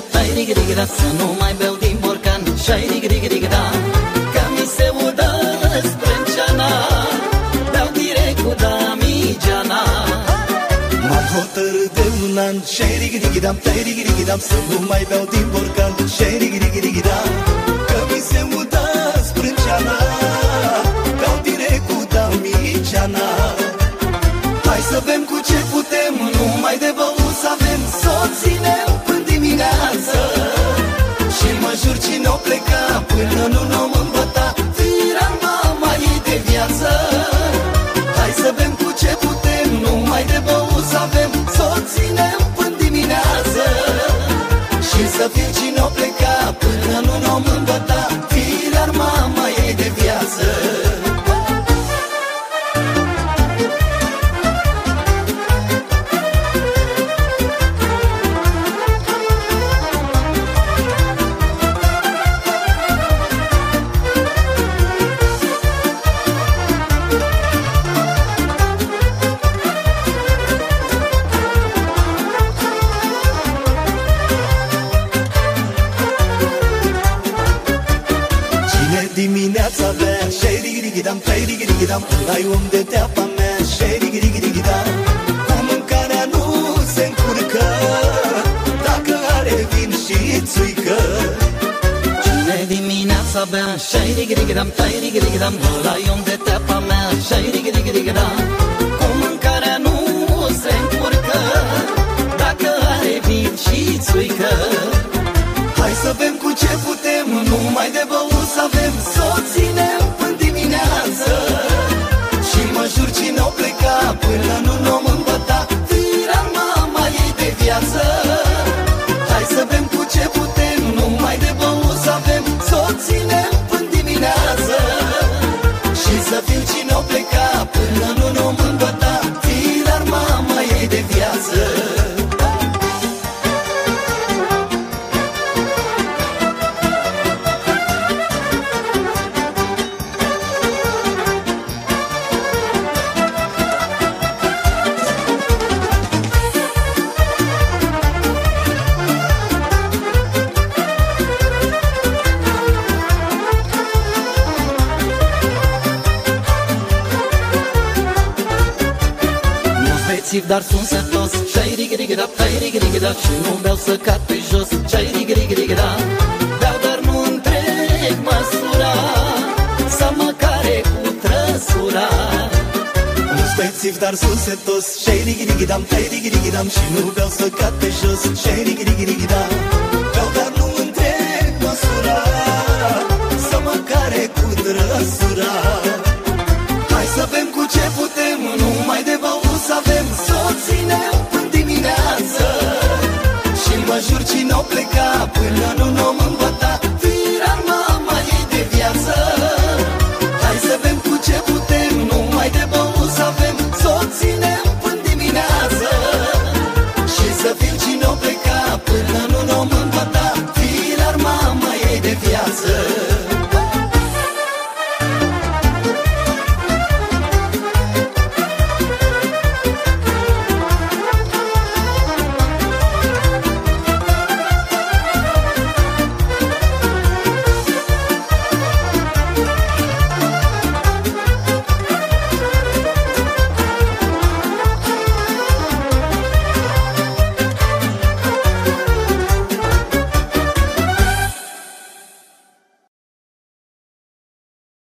Shai-ri-ri-ri-da Să nu mai beau din borcan. Shai-ri-ri-ri-da Că mi se udă sprânceana Beau direct cu damigeana. M-am hotărât de un an Shai-ri-ri-ri-dam, tai-ri-ri-ri-dam Să nu mai beau din borcan. Shai-ri-ri-ri-da Că dimineața bea Shei-ri-ri-ri-dam, tai-ri-ri-ri-dam Ai om de teapa mea. Shei-ri-ri-ri-dam Cu mâncarea nu se încurcă. Dacă are vin și țuică. Cine dimineața bea? Shai-ri-ri-ri-dam Tai-ri-ri-ri-dam Ăla-i om de teapa mea. Shai-ri-ri-ri-dam Cu bețiv, dar sunt sătos. Shai-ri-ri-ri-da, tai-ri-ri-ri-da Și nu beau să cad pe jos. Shai-ri-ri-ri-da Beau, dar nu întreg măsura. Să mă care cu trăsura. Nu spețiv, dar sunt setos Shei-ri-ri-ri-dam, tai-ri-ri-ri-dam Și nu beau să cad pe jos. Shei-ri-ri-ri-dam Beau, dar nu întreg măsura. Să mă care cu drăsura Și mă jur cine o pleca Până nu n-om îmbăta Firea mama ei de viață. Hai să bem cu ce putem Numai de băut să avem. Să o ținem până dimineață. Și să fim cine o pleca Până nu n-om îmbăta Firea mama ei de viață